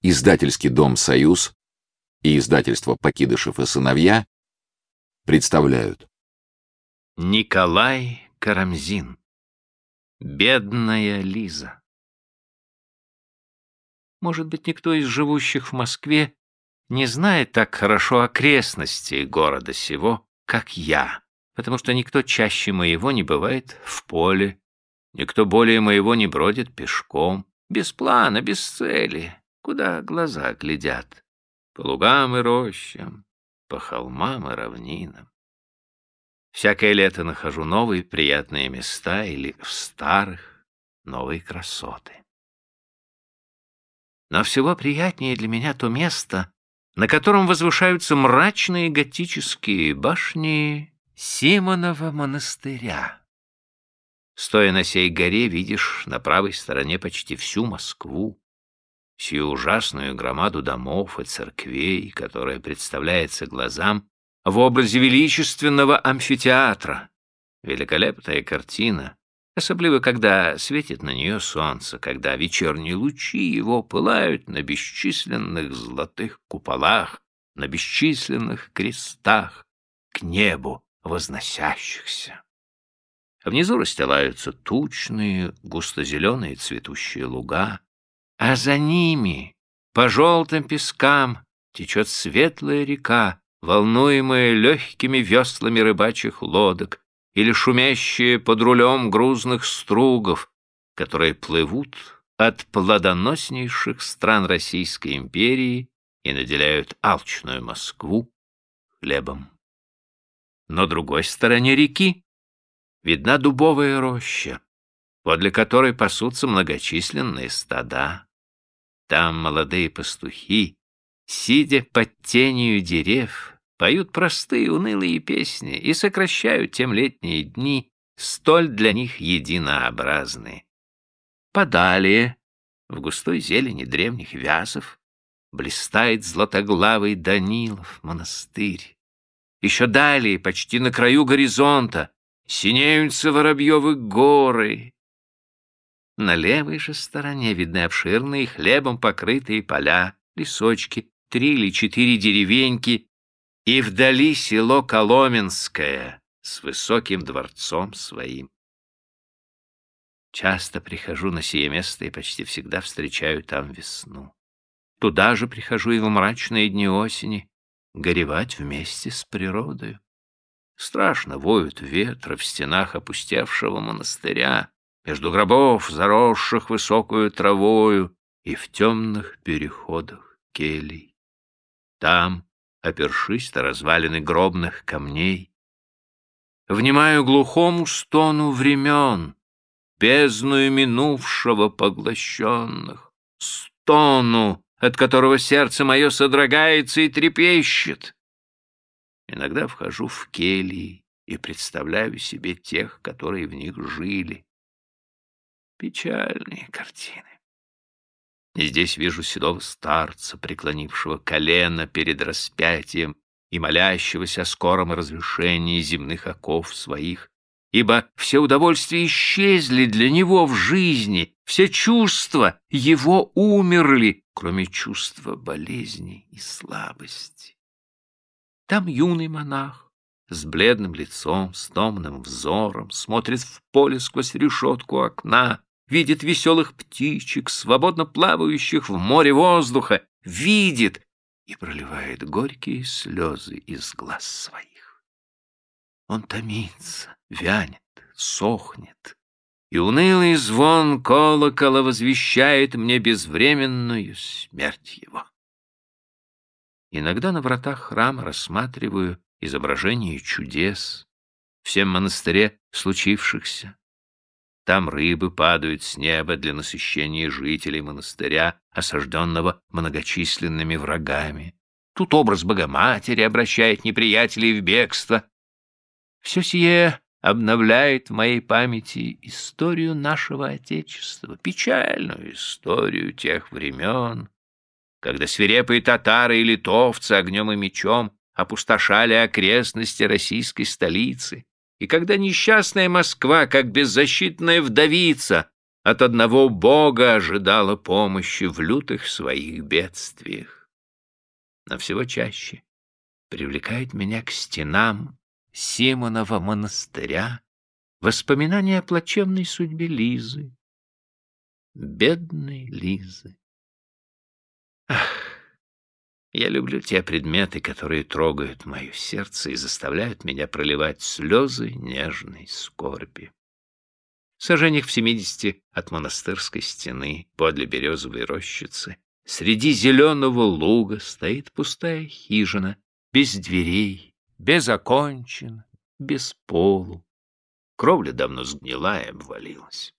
Издательский дом «Союз» и издательство «Покидышев и сыновья» представляют. Николай Карамзин. Бедная Лиза. Может быть, никто из живущих в Москве не знает так хорошо окрестностей города сего, как я, потому что никто чаще моего не бывает в поле, никто более моего не бродит пешком, без плана, без цели, куда глаза глядят, по лугам и рощам, по холмам и равнинам. Всякое лето нахожу новые приятные места или в старых новые красоты. Но всего приятнее для меня то место, на котором возвышаются мрачные готические башни Симонова монастыря. Стоя на сей горе, видишь на правой стороне почти всю Москву, сию ужасную громаду домов и церквей, которая представляется глазам в образе величественного амфитеатра. Великолепная картина, особливо когда светит на нее солнце, когда вечерние лучи его пылают на бесчисленных золотых куполах, на бесчисленных крестах, к небу возносящихся. Внизу расстилаются тучные, густо-зеленые цветущие луга, а за ними, по желтым пескам, течет светлая река, волнуемая легкими веслами рыбачьих лодок или шумящие под рулем грузных стругов, которые плывут от плодоноснейших стран Российской империи и наделяют алчную Москву хлебом. На другой стороне реки видна дубовая роща, подле которой пасутся многочисленные стада. Там молодые пастухи, сидя под тенью дерев, поют простые унылые песни и сокращают тем летние дни, столь для них единообразные. Подалее, в густой зелени древних вязов, блистает златоглавый Данилов монастырь. Еще далее, почти на краю горизонта, синеются Воробьевы горы, на левой же стороне видны обширные хлебом покрытые поля, лесочки, три или четыре деревеньки и вдали село Коломенское с высоким дворцом своим. Часто прихожу на сие место и почти всегда встречаю там весну. Туда же прихожу и в мрачные дни осени, горевать вместе с природою. Страшно воют ветры в стенах опустевшего монастыря, между гробов, заросших высокую травою, и в темных переходах келей. Там, опершись на развалины гробных камней, внимаю глухому стону времен, бездную минувшего поглощенных, стону, от которого сердце мое содрогается и трепещет. Иногда вхожу в кельи и представляю себе тех, которые в них жили, Печальные картины. И здесь вижу седого старца, преклонившего колено перед распятием и молящегося о скором разрешении земных оков своих, ибо все удовольствия исчезли для него в жизни, все чувства его умерли, кроме чувства болезни и слабости. Там юный монах с бледным лицом, с томным взором, смотрит в поле сквозь решетку окна, видит веселых птичек, свободно плавающих в море воздуха, видит и проливает горькие слезы из глаз своих. Он томится, вянет, сохнет, и унылый звон колокола возвещает мне безвременную смерть его. Иногда на вратах храма рассматриваю изображение чудес, всем монастыре случившихся, там рыбы падают с неба для насыщения жителей монастыря, осажденного многочисленными врагами. Тут образ Богоматери обращает неприятелей в бегство. Все сие обновляет в моей памяти историю нашего Отечества, печальную историю тех времен, когда свирепые татары и литовцы огнем и мечом опустошали окрестности российской столицы, и когда несчастная Москва, как беззащитная вдовица, от одного Бога ожидала помощи в лютых своих бедствиях. Но всего чаще привлекает меня к стенам Симонова монастыря воспоминания о плачевной судьбе Лизы. Бедной Лизы. Ах, я люблю те предметы, которые трогают мое сердце и заставляют меня проливать слезы нежной скорби. Сожжениях в семидесяти от монастырской стены, подле березовой рощицы, среди зеленого луга стоит пустая хижина, без дверей, без окончин, без полу. Кровля давно сгнила и обвалилась.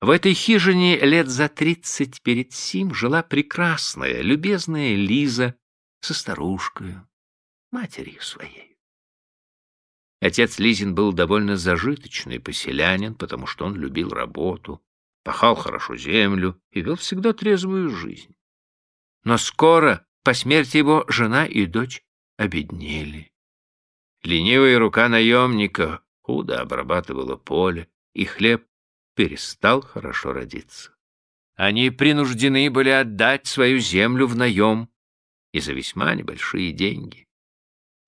В этой хижине лет за тридцать перед сим жила прекрасная, любезная Лиза со старушкой, матерью своей. Отец Лизин был довольно зажиточный поселянин, потому что он любил работу, пахал хорошо землю и вел всегда трезвую жизнь. Но скоро, по смерти его, жена и дочь обеднели. Ленивая рука наемника худо обрабатывала поле, и хлеб перестал хорошо родиться. Они принуждены были отдать свою землю в наем и за весьма небольшие деньги.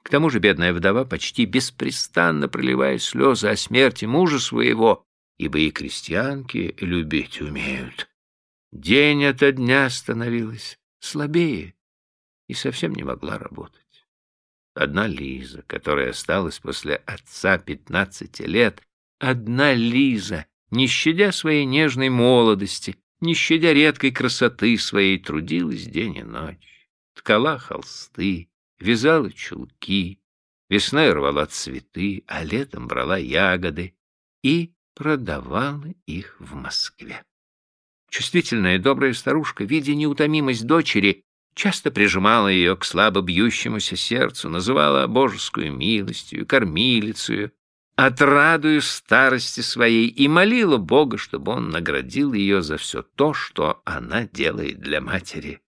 К тому же бедная вдова, почти беспрестанно проливая слезы о смерти мужа своего, ибо и крестьянки любить умеют, день ото дня становилась слабее и совсем не могла работать. Одна Лиза, которая осталась после отца пятнадцати лет, одна Лиза не щадя своей нежной молодости, не щадя редкой красоты своей, трудилась день и ночь, ткала холсты, вязала чулки, весной рвала цветы, а летом брала ягоды и продавала их в Москве. Чувствительная и добрая старушка, видя неутомимость дочери, часто прижимала ее к слабо бьющемуся сердцу, называла божескую милостью, кормилицею, отрадую старости своей и молила Бога, чтобы он наградил ее за все то, что она делает для матери.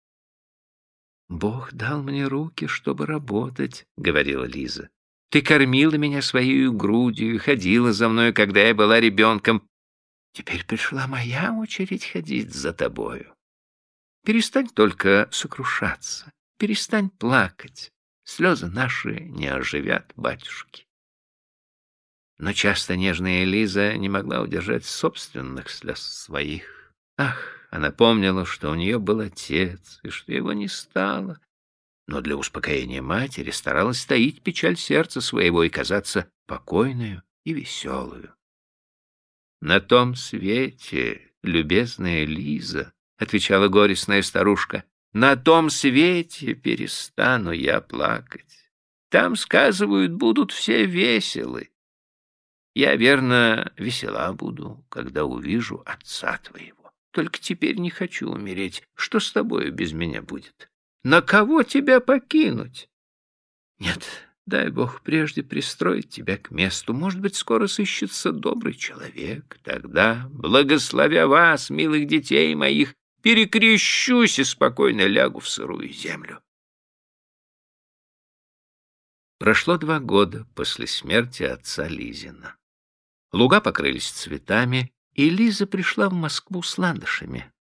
«Бог дал мне руки, чтобы работать», — говорила Лиза. «Ты кормила меня своей грудью и ходила за мной, когда я была ребенком. Теперь пришла моя очередь ходить за тобою. Перестань только сокрушаться, перестань плакать. Слезы наши не оживят батюшки. Но часто нежная Элиза не могла удержать собственных слез своих. Ах, она помнила, что у нее был отец, и что его не стало. Но для успокоения матери старалась таить печаль сердца своего и казаться покойную и веселую. «На том свете, любезная Лиза», — отвечала горестная старушка, — «на том свете перестану я плакать. Там, сказывают, будут все веселы. Я, верно, весела буду, когда увижу отца твоего. Только теперь не хочу умереть. Что с тобою без меня будет? На кого тебя покинуть? Нет, дай Бог прежде пристроить тебя к месту. Может быть, скоро сыщется добрый человек. Тогда, благословя вас, милых детей моих, перекрещусь и спокойно лягу в сырую землю. Прошло два года после смерти отца Лизина. Луга покрылись цветами, и Лиза пришла в Москву с ландышами.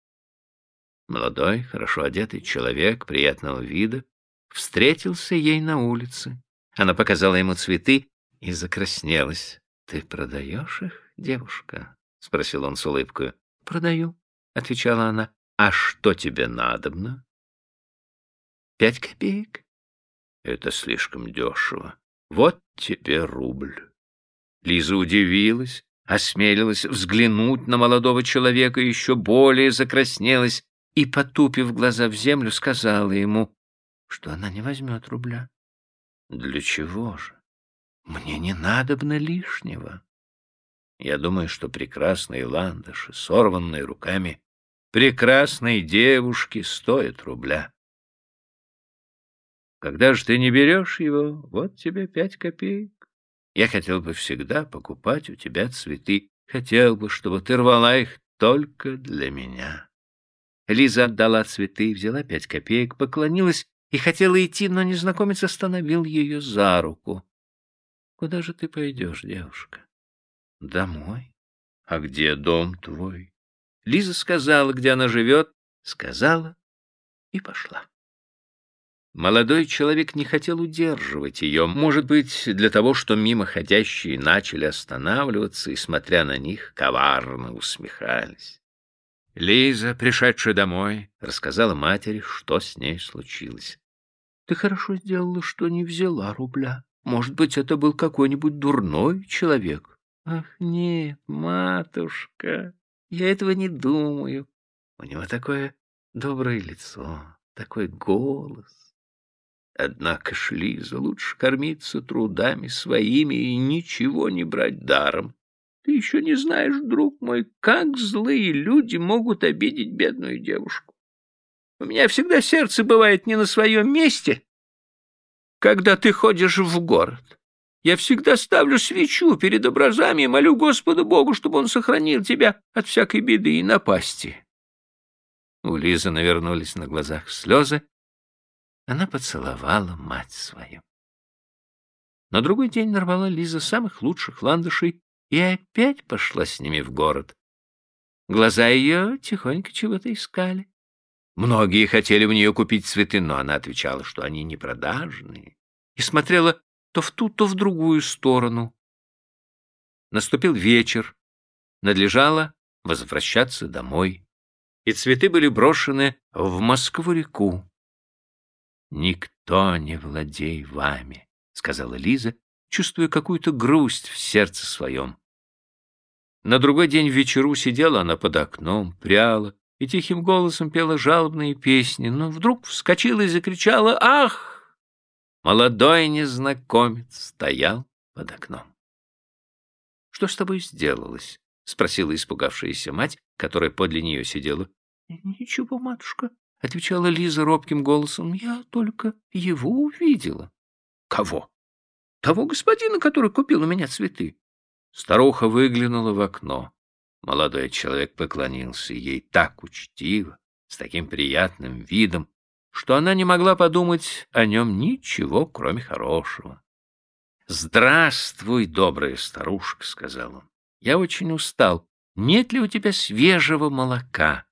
Молодой, хорошо одетый человек приятного вида встретился ей на улице. Она показала ему цветы и закраснелась. — Ты продаешь их, девушка? — спросил он с улыбкой. — Продаю, — отвечала она. — А что тебе надобно? — Пять копеек. — Это слишком дешево. Вот тебе рубль. Лиза удивилась, осмелилась взглянуть на молодого человека, еще более закраснелась и, потупив глаза в землю, сказала ему, что она не возьмет рубля. «Для чего же? Мне не надобно лишнего. Я думаю, что прекрасные ландыши, сорванные руками, прекрасной девушки стоят рубля. Когда же ты не берешь его, вот тебе пять копеек. Я хотел бы всегда покупать у тебя цветы. Хотел бы, чтобы ты рвала их только для меня. Лиза отдала цветы, взяла пять копеек, поклонилась и хотела идти, но незнакомец остановил ее за руку. — Куда же ты пойдешь, девушка? — Домой. — А где дом твой? Лиза сказала, где она живет, сказала и пошла. Молодой человек не хотел удерживать ее, может быть, для того, что мимоходящие начали останавливаться и, смотря на них, коварно усмехались. Лиза, пришедшая домой, рассказала матери, что с ней случилось. — Ты хорошо сделала, что не взяла рубля. Может быть, это был какой-нибудь дурной человек. — Ах, нет, матушка, я этого не думаю. У него такое доброе лицо, такой голос. Однако ж, Лиза, лучше кормиться трудами своими и ничего не брать даром. Ты еще не знаешь, друг мой, как злые люди могут обидеть бедную девушку. У меня всегда сердце бывает не на своем месте, когда ты ходишь в город. Я всегда ставлю свечу перед образами и молю Господу Богу, чтобы он сохранил тебя от всякой беды и напасти. У Лизы навернулись на глазах слезы, она поцеловала мать свою. На другой день нарвала Лиза самых лучших ландышей и опять пошла с ними в город. Глаза ее тихонько чего-то искали. Многие хотели у нее купить цветы, но она отвечала, что они не продажные, и смотрела то в ту, то в другую сторону. Наступил вечер, надлежало возвращаться домой, и цветы были брошены в Москву-реку. «Никто не владей вами», — сказала Лиза, чувствуя какую-то грусть в сердце своем. На другой день в вечеру сидела она под окном, пряла и тихим голосом пела жалобные песни, но вдруг вскочила и закричала «Ах!» Молодой незнакомец стоял под окном. «Что с тобой сделалось?» — спросила испугавшаяся мать, которая подле нее сидела. «Ничего, матушка», — отвечала Лиза робким голосом. — Я только его увидела. — Кого? — Того господина, который купил у меня цветы. Старуха выглянула в окно. Молодой человек поклонился ей так учтиво, с таким приятным видом, что она не могла подумать о нем ничего, кроме хорошего. «Здравствуй, добрая старушка», — сказал он. «Я очень устал. Нет ли у тебя свежего молока?»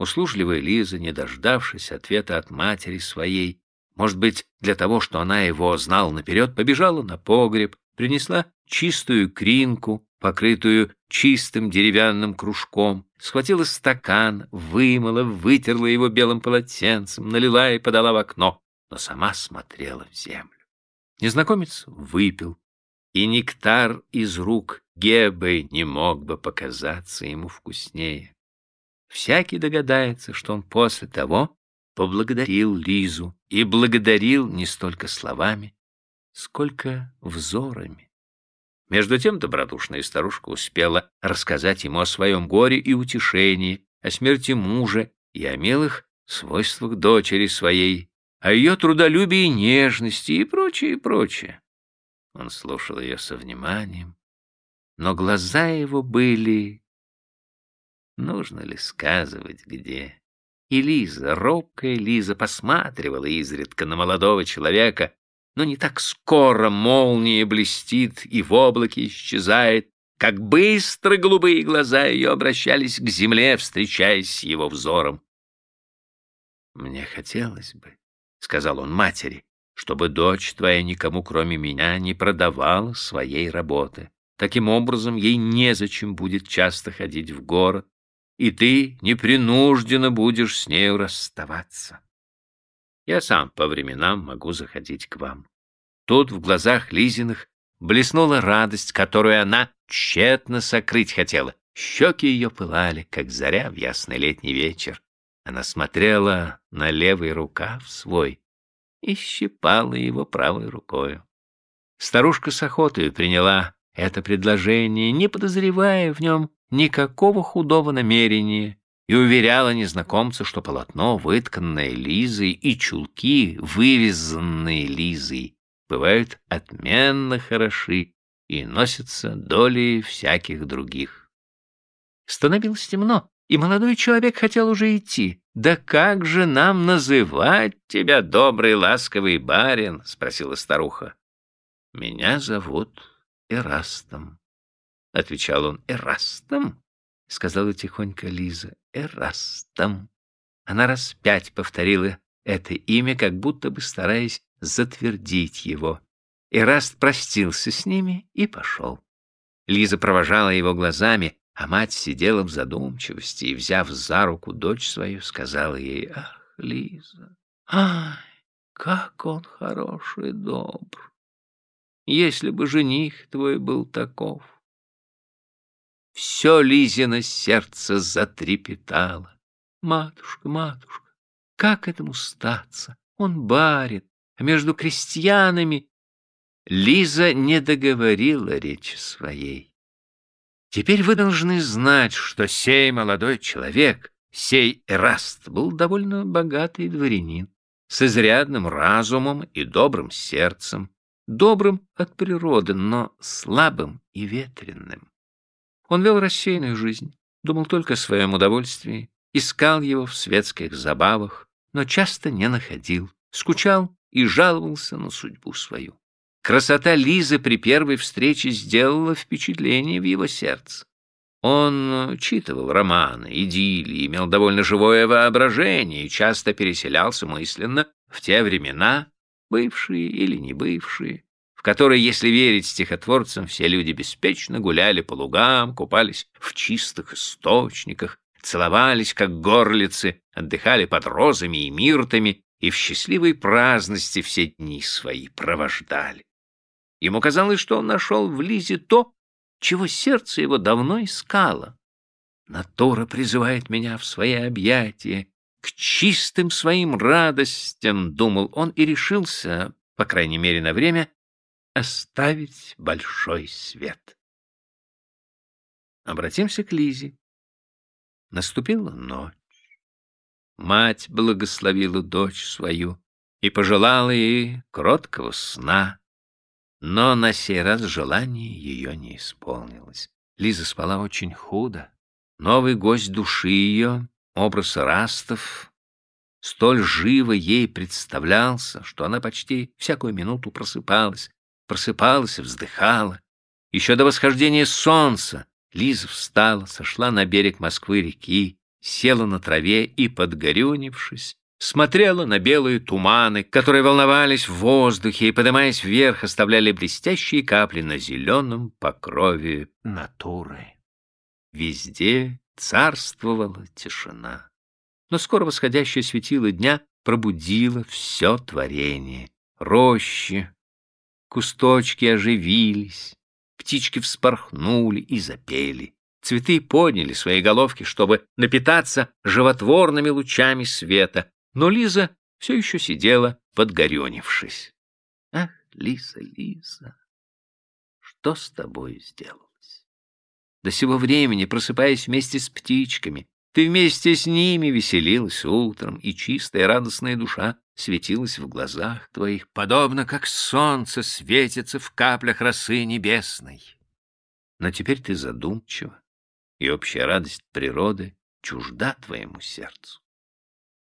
Услужливая Лиза, не дождавшись ответа от матери своей, может быть, для того, что она его знала наперед, побежала на погреб, принесла чистую кринку, покрытую чистым деревянным кружком, схватила стакан, вымыла, вытерла его белым полотенцем, налила и подала в окно, но сама смотрела в землю. Незнакомец выпил, и нектар из рук Гебы не мог бы показаться ему вкуснее. Всякий догадается, что он после того поблагодарил Лизу и благодарил не столько словами, сколько взорами. Между тем добродушная старушка успела рассказать ему о своем горе и утешении, о смерти мужа и о милых свойствах дочери своей, о ее трудолюбии и нежности и прочее, и прочее. Он слушал ее со вниманием, но глаза его были Нужно ли сказывать, где? И Лиза, робкая Лиза, посматривала изредка на молодого человека, но не так скоро молния блестит и в облаке исчезает, как быстро голубые глаза ее обращались к земле, встречаясь с его взором. «Мне хотелось бы», — сказал он матери, — «чтобы дочь твоя никому, кроме меня, не продавала своей работы. Таким образом, ей незачем будет часто ходить в город, и ты непринужденно будешь с нею расставаться. Я сам по временам могу заходить к вам. Тут в глазах Лизиных блеснула радость, которую она тщетно сокрыть хотела. Щеки ее пылали, как заря в ясный летний вечер. Она смотрела на левый рукав свой и щипала его правой рукою. Старушка с охотой приняла это предложение, не подозревая в нем никакого худого намерения, и уверяла незнакомца, что полотно, вытканное Лизой, и чулки, вывязанные Лизой, бывают отменно хороши и носятся долей всяких других. Становилось темно, и молодой человек хотел уже идти. «Да как же нам называть тебя, добрый ласковый барин?» — спросила старуха. «Меня зовут Эрастом», — отвечал он. — Эрастом? сказала тихонько Лиза. Эрастом. Она раз пять повторила это имя, как будто бы стараясь затвердить его. Эраст простился с ними и пошел. Лиза провожала его глазами, а мать сидела в задумчивости и, взяв за руку дочь свою, сказала ей, «Ах, Лиза, ай, как он хороший и добр! Если бы жених твой был таков!» Все Лизино сердце затрепетало. «Матушка, матушка, как этому статься? Он барит, а между крестьянами...» Лиза не договорила речи своей. Теперь вы должны знать, что сей молодой человек, сей Эраст, был довольно богатый дворянин, с изрядным разумом и добрым сердцем, добрым от природы, но слабым и ветренным. Он вел рассеянную жизнь, думал только о своем удовольствии, искал его в светских забавах, но часто не находил, скучал и жаловался на судьбу свою. Красота Лизы при первой встрече сделала впечатление в его сердце. Он читывал романы, идиллии, имел довольно живое воображение и часто переселялся мысленно в те времена, бывшие или не бывшие, в которые, если верить стихотворцам, все люди беспечно гуляли по лугам, купались в чистых источниках, целовались, как горлицы, отдыхали под розами и миртами и в счастливой праздности все дни свои провождали. Ему казалось, что он нашел в Лизе то, чего сердце его давно искало. Натура призывает меня в свои объятия, к чистым своим радостям, думал он и решился, по крайней мере на время, оставить большой свет. Обратимся к Лизе. Наступила ночь. Мать благословила дочь свою и пожелала ей кроткого сна, но на сей раз желание ее не исполнилось. Лиза спала очень худо. Новый гость души ее, образ Растов, столь живо ей представлялся, что она почти всякую минуту просыпалась, просыпалась вздыхала. Еще до восхождения солнца Лиза встала, сошла на берег Москвы-реки, села на траве и, подгорюнившись, смотрела на белые туманы, которые волновались в воздухе и, поднимаясь вверх, оставляли блестящие капли на зеленом покрове натуры. Везде царствовала тишина. Но скоро восходящее светило дня пробудило все творение. Рощи, кусточки оживились, птички вспорхнули и запели. Цветы подняли свои головки, чтобы напитаться животворными лучами света, но Лиза все еще сидела, подгоренившись. Ах, Лиза, Лиза, что с тобой сделалось? До сего времени, просыпаясь вместе с птичками, ты вместе с ними веселилась утром, и чистая радостная душа светилась в глазах твоих, подобно как солнце светится в каплях росы небесной. Но теперь ты задумчива, и общая радость природы чужда твоему сердцу.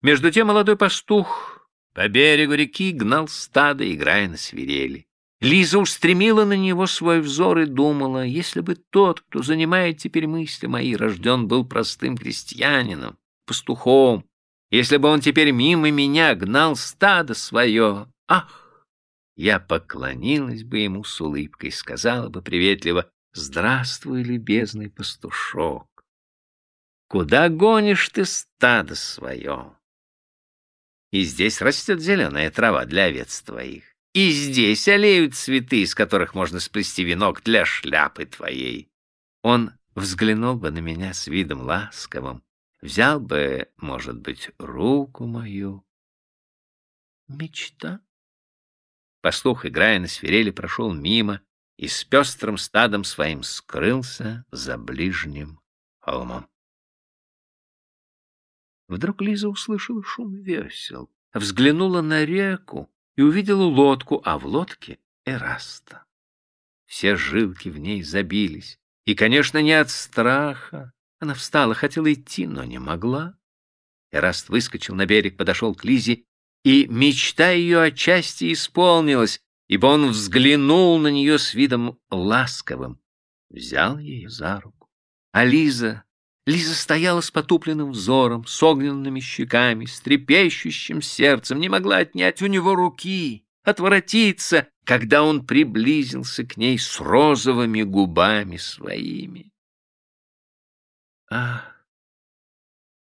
Между тем молодой пастух по берегу реки гнал стадо, играя на свирели. Лиза устремила на него свой взор и думала, если бы тот, кто занимает теперь мысли мои, рожден был простым крестьянином, пастухом, если бы он теперь мимо меня гнал стадо свое, ах! Я поклонилась бы ему с улыбкой, сказала бы приветливо, «Здравствуй, любезный пастушок! Куда гонишь ты стадо свое?» И здесь растет зеленая трава для овец твоих. И здесь олеют цветы, из которых можно сплести венок для шляпы твоей. Он взглянул бы на меня с видом ласковым, взял бы, может быть, руку мою. Мечта. Пастух, играя на свирели, прошел мимо и с пестрым стадом своим скрылся за ближним холмом. Вдруг Лиза услышала шум весел, взглянула на реку и увидела лодку, а в лодке — Эраста. Все жилки в ней забились, и, конечно, не от страха. Она встала, хотела идти, но не могла. Эраст выскочил на берег, подошел к Лизе, и мечта ее отчасти исполнилась, ибо он взглянул на нее с видом ласковым, взял ее за руку. А Лиза Лиза стояла с потупленным взором, с огненными щеками, с трепещущим сердцем, не могла отнять у него руки, отворотиться, когда он приблизился к ней с розовыми губами своими. Ах!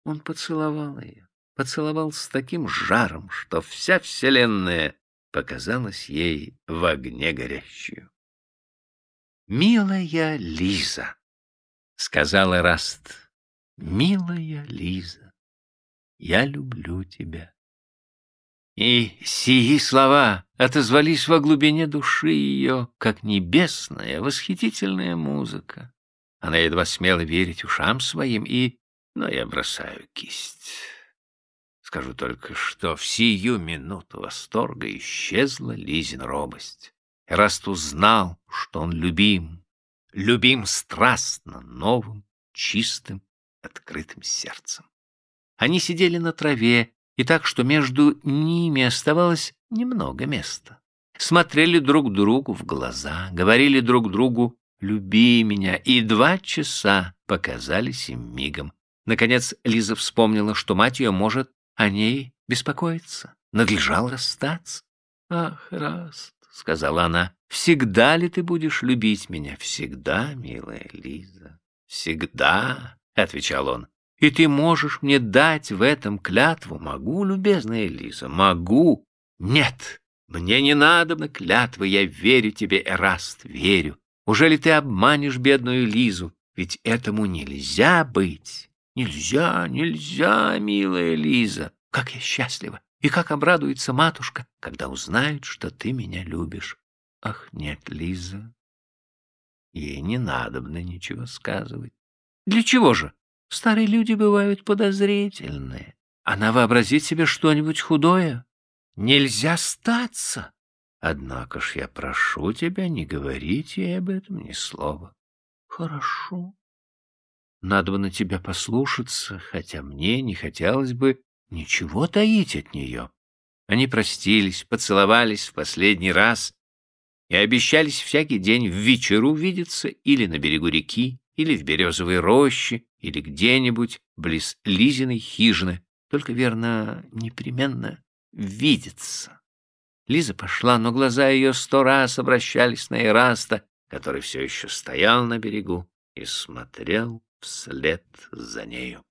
Он поцеловал ее, поцеловал с таким жаром, что вся вселенная показалась ей в огне горящую. «Милая Лиза», — сказала Раст, Милая Лиза, я люблю тебя. И сии слова отозвались во глубине души ее, как небесная, восхитительная музыка. Она едва смела верить ушам своим, и... Но я бросаю кисть. Скажу только, что в сию минуту восторга исчезла Лизин робость. Эраст узнал, что он любим, любим страстно, новым, чистым открытым сердцем. Они сидели на траве, и так, что между ними оставалось немного места. Смотрели друг другу в глаза, говорили друг другу «люби меня», и два часа показались им мигом. Наконец Лиза вспомнила, что мать ее может о ней беспокоиться. Надлежал расстаться. «Ах, Раст», — сказала она, — «всегда ли ты будешь любить меня?» «Всегда, милая Лиза, всегда», — отвечал он. — И ты можешь мне дать в этом клятву? Могу, любезная Лиза, могу. Нет, мне не надо на клятвы, я верю тебе, Эраст, верю. Уже ли ты обманешь бедную Лизу? Ведь этому нельзя быть. Нельзя, нельзя, милая Лиза. Как я счастлива! И как обрадуется матушка, когда узнает, что ты меня любишь. Ах, нет, Лиза, ей не надобно ничего сказывать. Для чего же? Старые люди бывают подозрительные. Она вообразит себе что-нибудь худое. Нельзя статься. Однако ж я прошу тебя не говорить ей об этом ни слова. Хорошо. Надо бы на тебя послушаться, хотя мне не хотелось бы ничего таить от нее. Они простились, поцеловались в последний раз и обещались всякий день в вечеру видеться или на берегу реки, или в березовой роще, или где-нибудь близ Лизиной хижины, только, верно, непременно видеться. Лиза пошла, но глаза ее сто раз обращались на Эраста, который все еще стоял на берегу и смотрел вслед за нею.